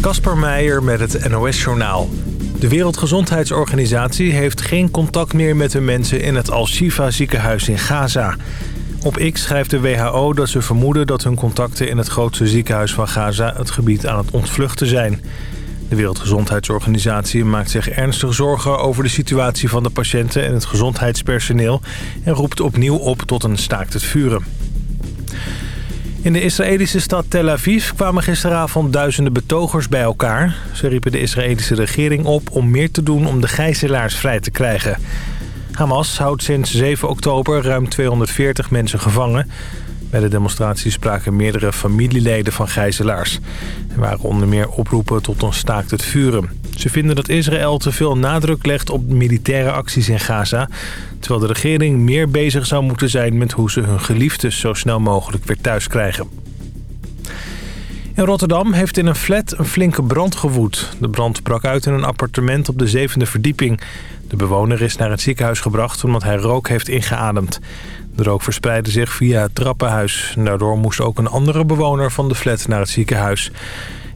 Kasper Meijer met het NOS-journaal. De Wereldgezondheidsorganisatie heeft geen contact meer met de mensen in het Al-Shifa ziekenhuis in Gaza. Op X schrijft de WHO dat ze vermoeden dat hun contacten in het grootste ziekenhuis van Gaza het gebied aan het ontvluchten zijn. De Wereldgezondheidsorganisatie maakt zich ernstig zorgen over de situatie van de patiënten en het gezondheidspersoneel... en roept opnieuw op tot een staakt het vuren. In de Israëlische stad Tel Aviv kwamen gisteravond duizenden betogers bij elkaar. Ze riepen de Israëlische regering op om meer te doen om de gijzelaars vrij te krijgen. Hamas houdt sinds 7 oktober ruim 240 mensen gevangen. Bij de demonstratie spraken meerdere familieleden van gijzelaars. Er waren onder meer oproepen tot een staakt het vuren. Ze vinden dat Israël te veel nadruk legt op militaire acties in Gaza... terwijl de regering meer bezig zou moeten zijn met hoe ze hun geliefdes zo snel mogelijk weer thuis krijgen. In Rotterdam heeft in een flat een flinke brand gewoed. De brand brak uit in een appartement op de zevende verdieping. De bewoner is naar het ziekenhuis gebracht omdat hij rook heeft ingeademd. De rook verspreidde zich via het trappenhuis. Daardoor moest ook een andere bewoner van de flat naar het ziekenhuis.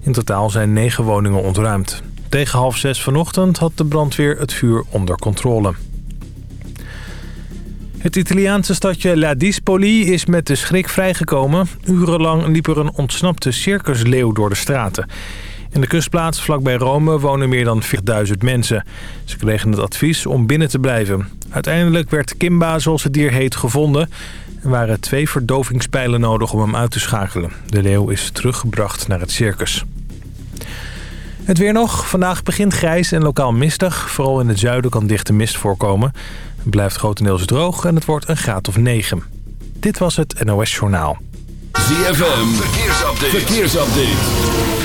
In totaal zijn negen woningen ontruimd. Tegen half zes vanochtend had de brandweer het vuur onder controle. Het Italiaanse stadje La Dispoli is met de schrik vrijgekomen. Urenlang liep er een ontsnapte circusleeuw door de straten. In de kustplaats vlakbij Rome wonen meer dan 40.000 mensen. Ze kregen het advies om binnen te blijven. Uiteindelijk werd Kimba, zoals het dier heet, gevonden. Er waren twee verdovingspijlen nodig om hem uit te schakelen. De leeuw is teruggebracht naar het circus. Het weer nog. Vandaag begint grijs en lokaal mistig. Vooral in het zuiden kan dichte mist voorkomen. Het blijft grotendeels droog en het wordt een graad of 9. Dit was het NOS Journaal. ZFM, verkeersupdate. verkeersupdate.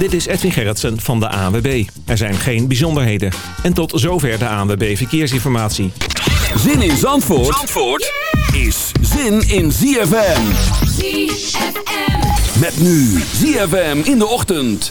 Dit is Edwin Gerritsen van de ANWB. Er zijn geen bijzonderheden. En tot zover de ANWB Verkeersinformatie. Zin in Zandvoort, Zandvoort is zin in ZFM. ZFM. Met nu ZFM in de ochtend.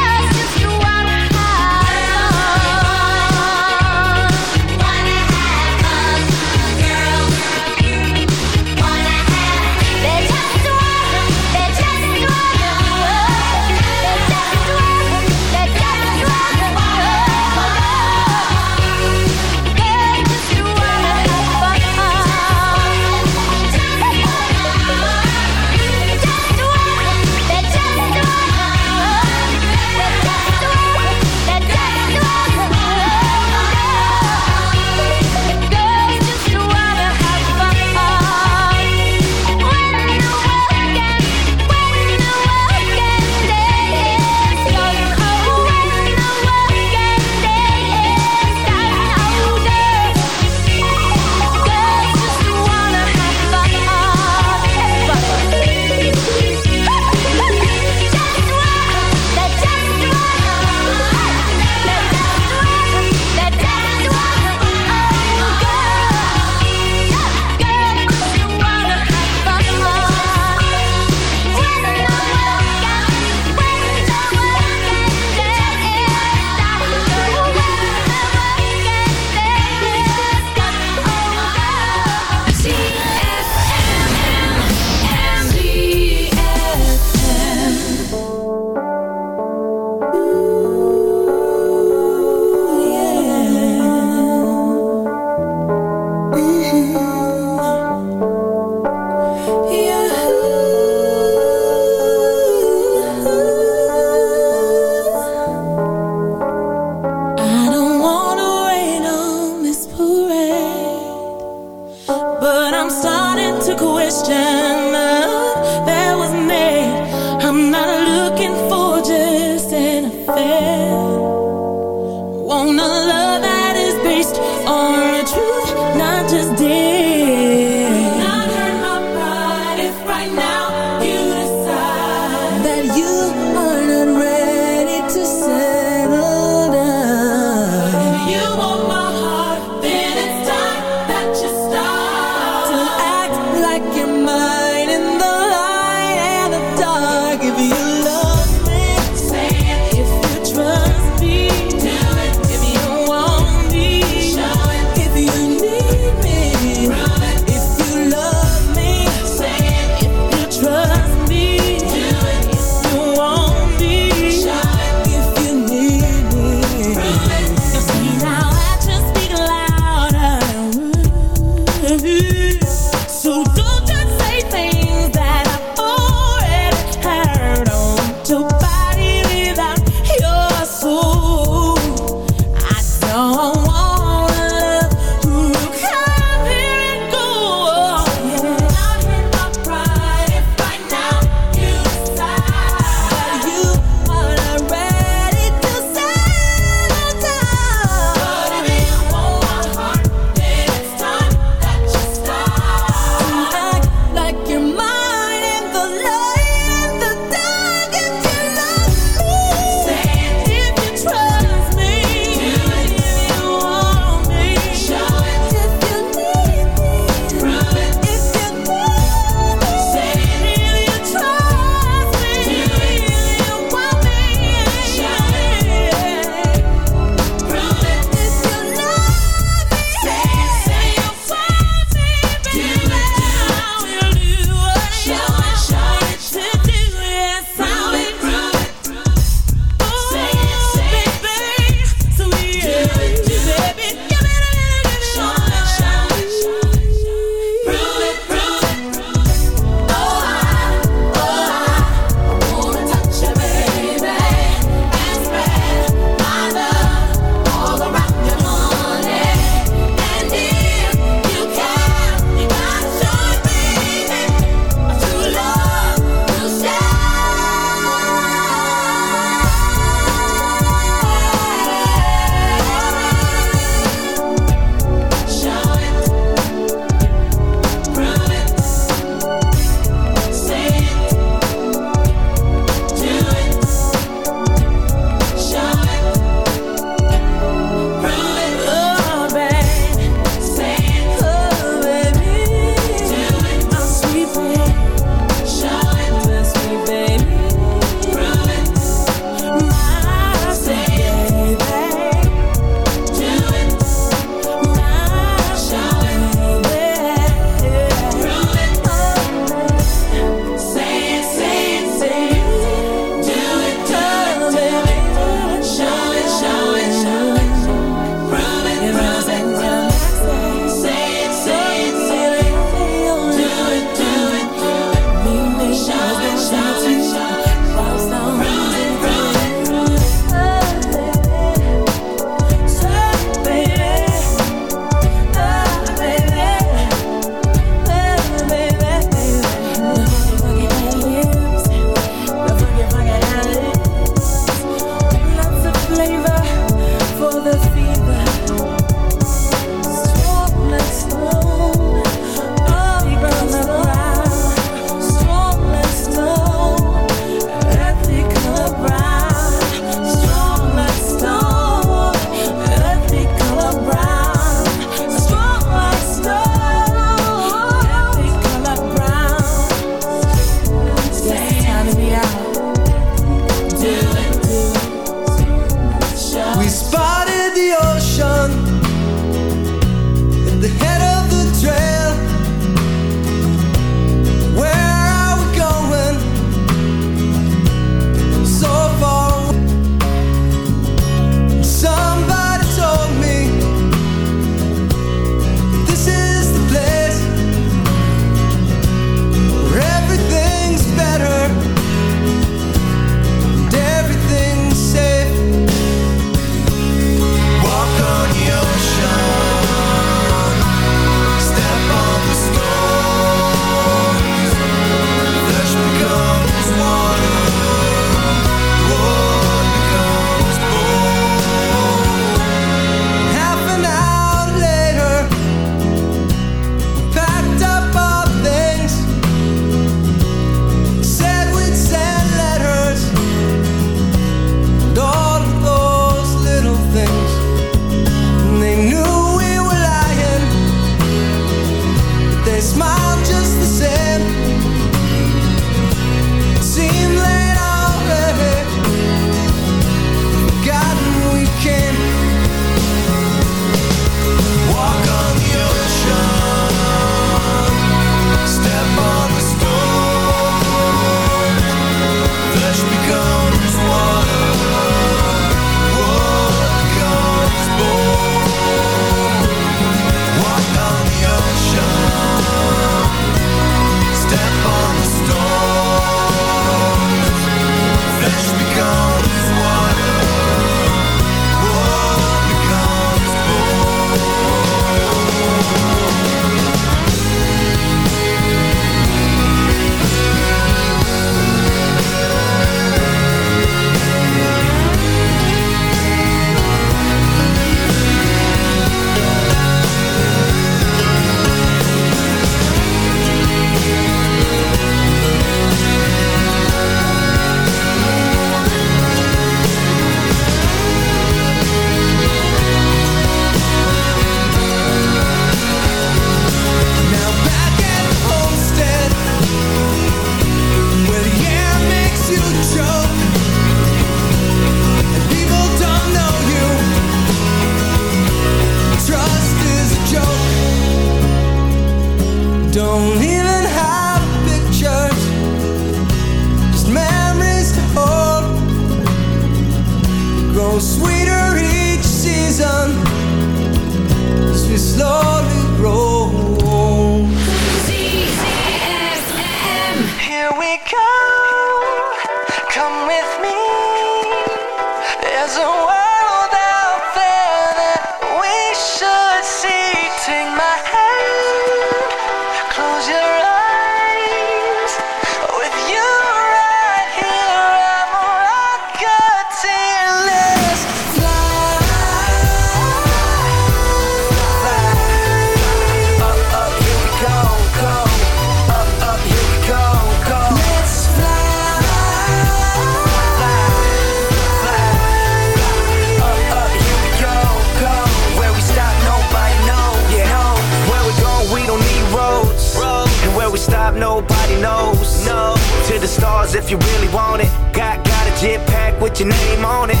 Your name on it.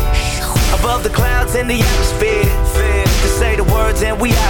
Above the clouds in the atmosphere. To say the words and we out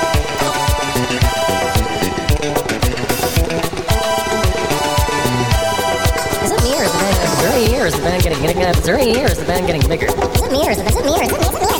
Is there any or is the band getting bigger? Is it me or is it is it me or is it me?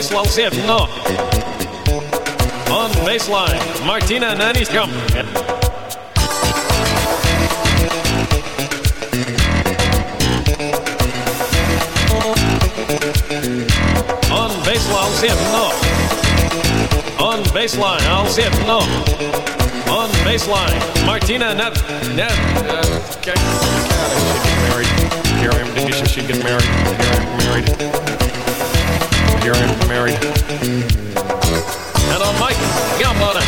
It, no. On baseline, Martina come. On baseline, no. On baseline, I'll see it, no. On baseline, Martina Net. Net. Okay. Married. Here I am. You get married? Here I am married. Am married. And on Mike, yum on it.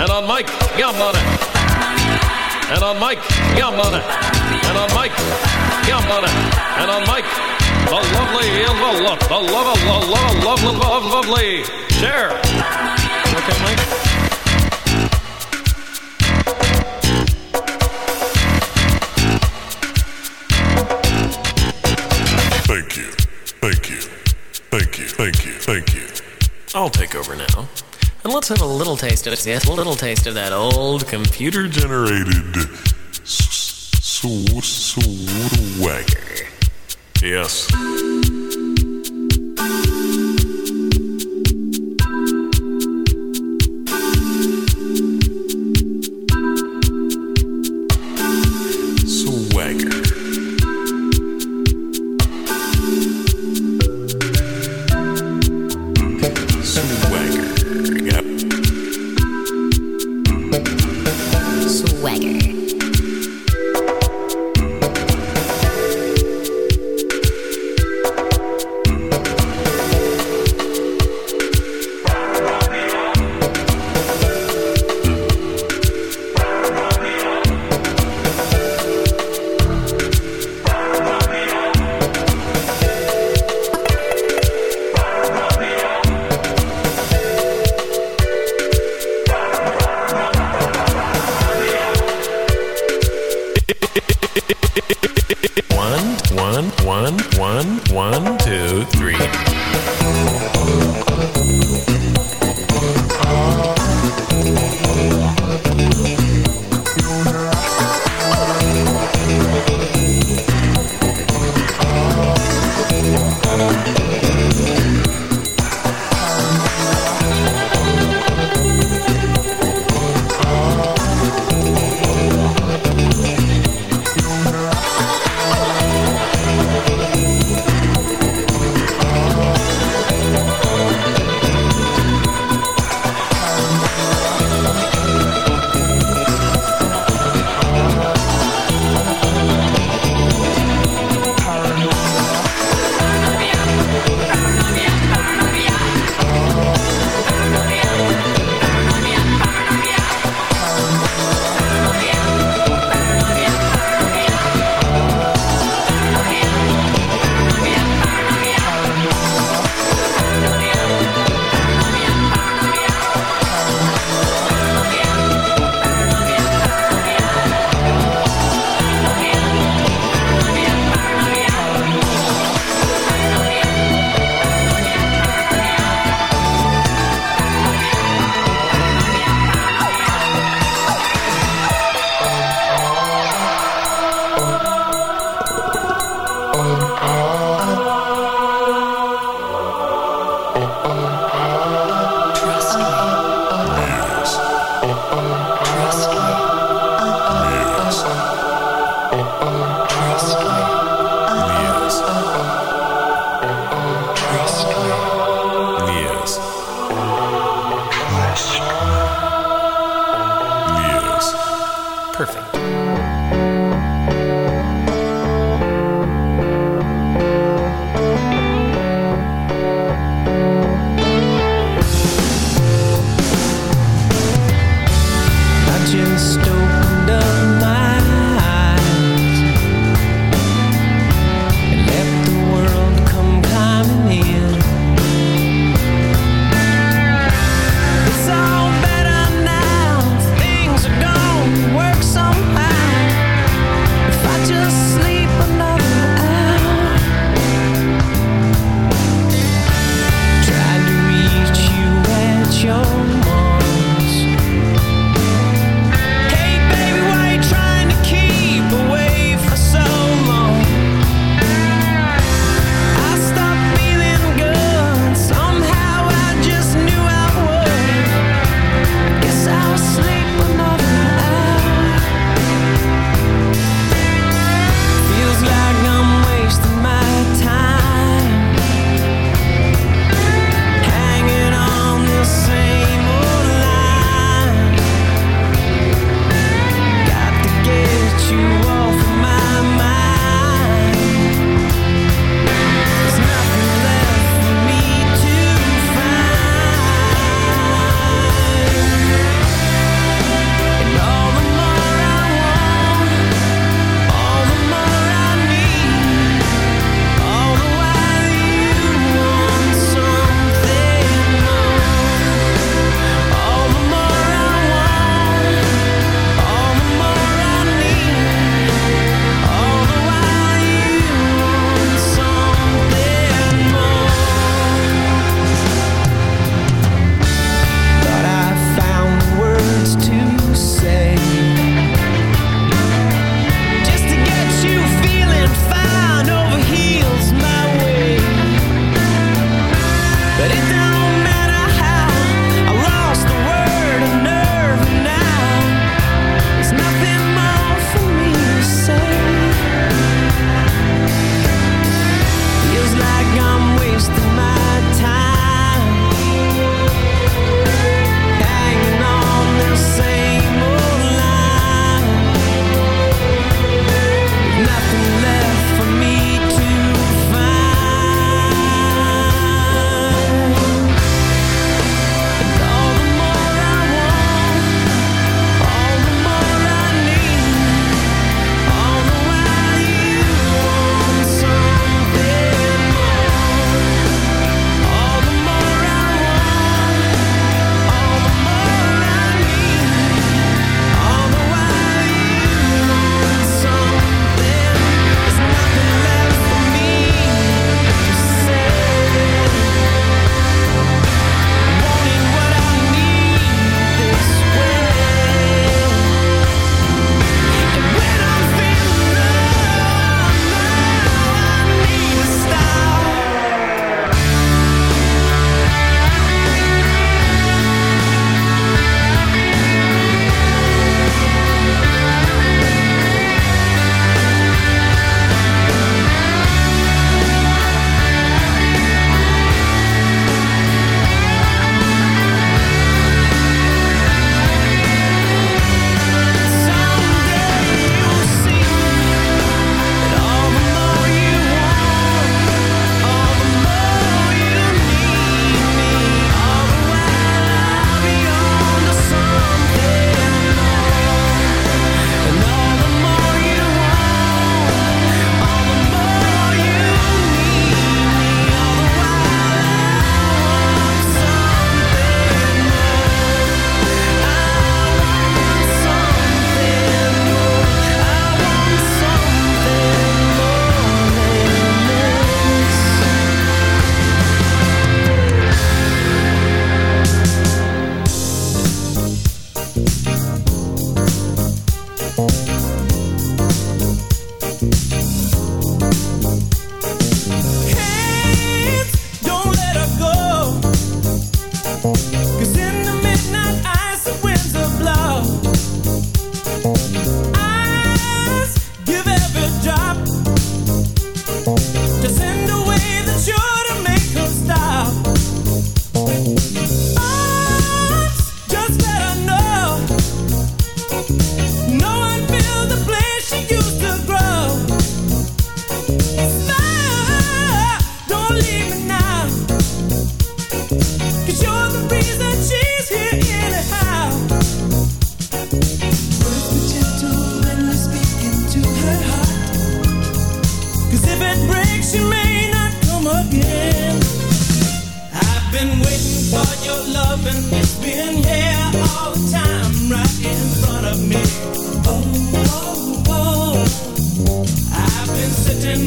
And on Mike, yum on it. And on Mike, yum on it. And on Mike, yum on it. And on Mike, the lovely, the love, the love, the love, love, love, love, lovely. Share. Okay, Mike. I'll take over now. And let's have a little taste of it. Yes, a little taste of that old computer Generated s- s- swagger. Yes.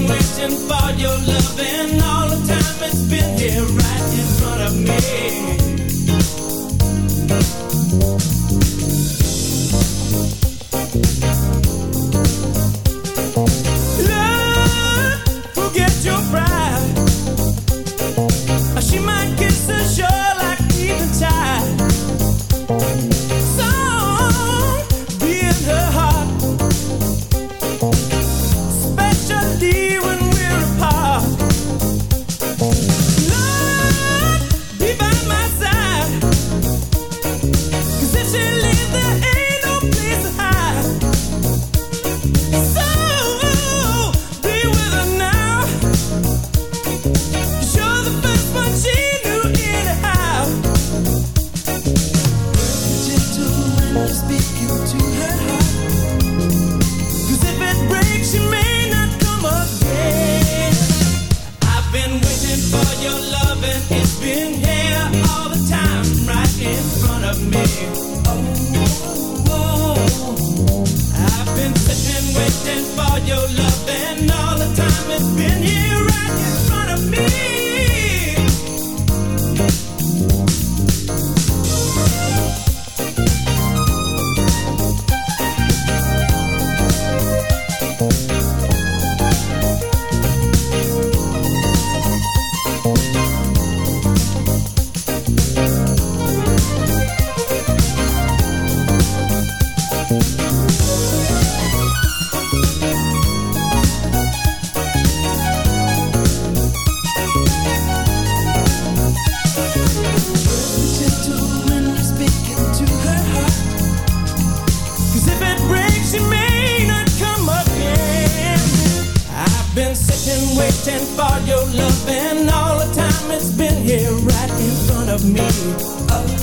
waiting for your loving. All the time it's been here right in front of me. of me.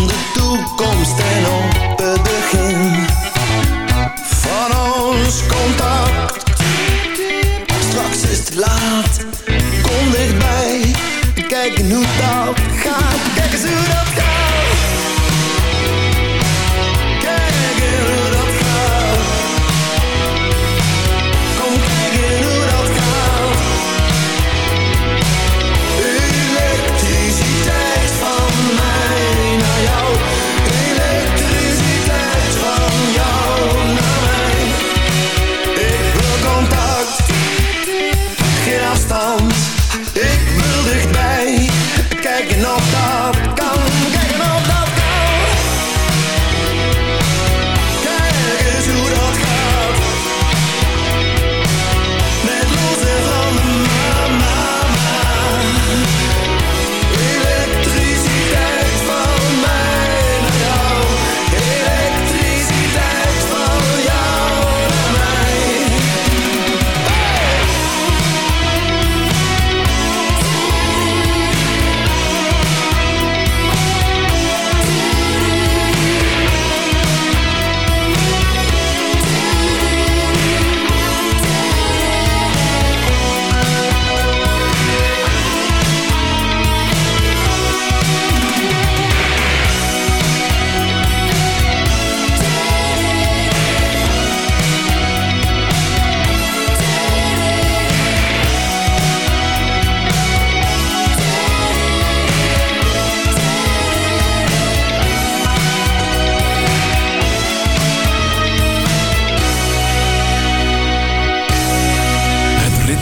Van de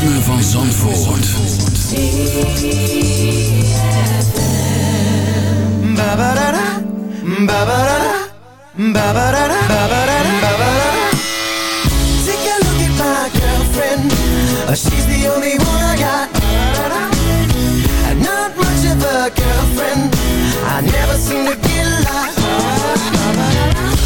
ritme van Zandvoort. Take a look at my girlfriend. Uh, She's the only one I got. Not much of a girlfriend. I never seem to get lost.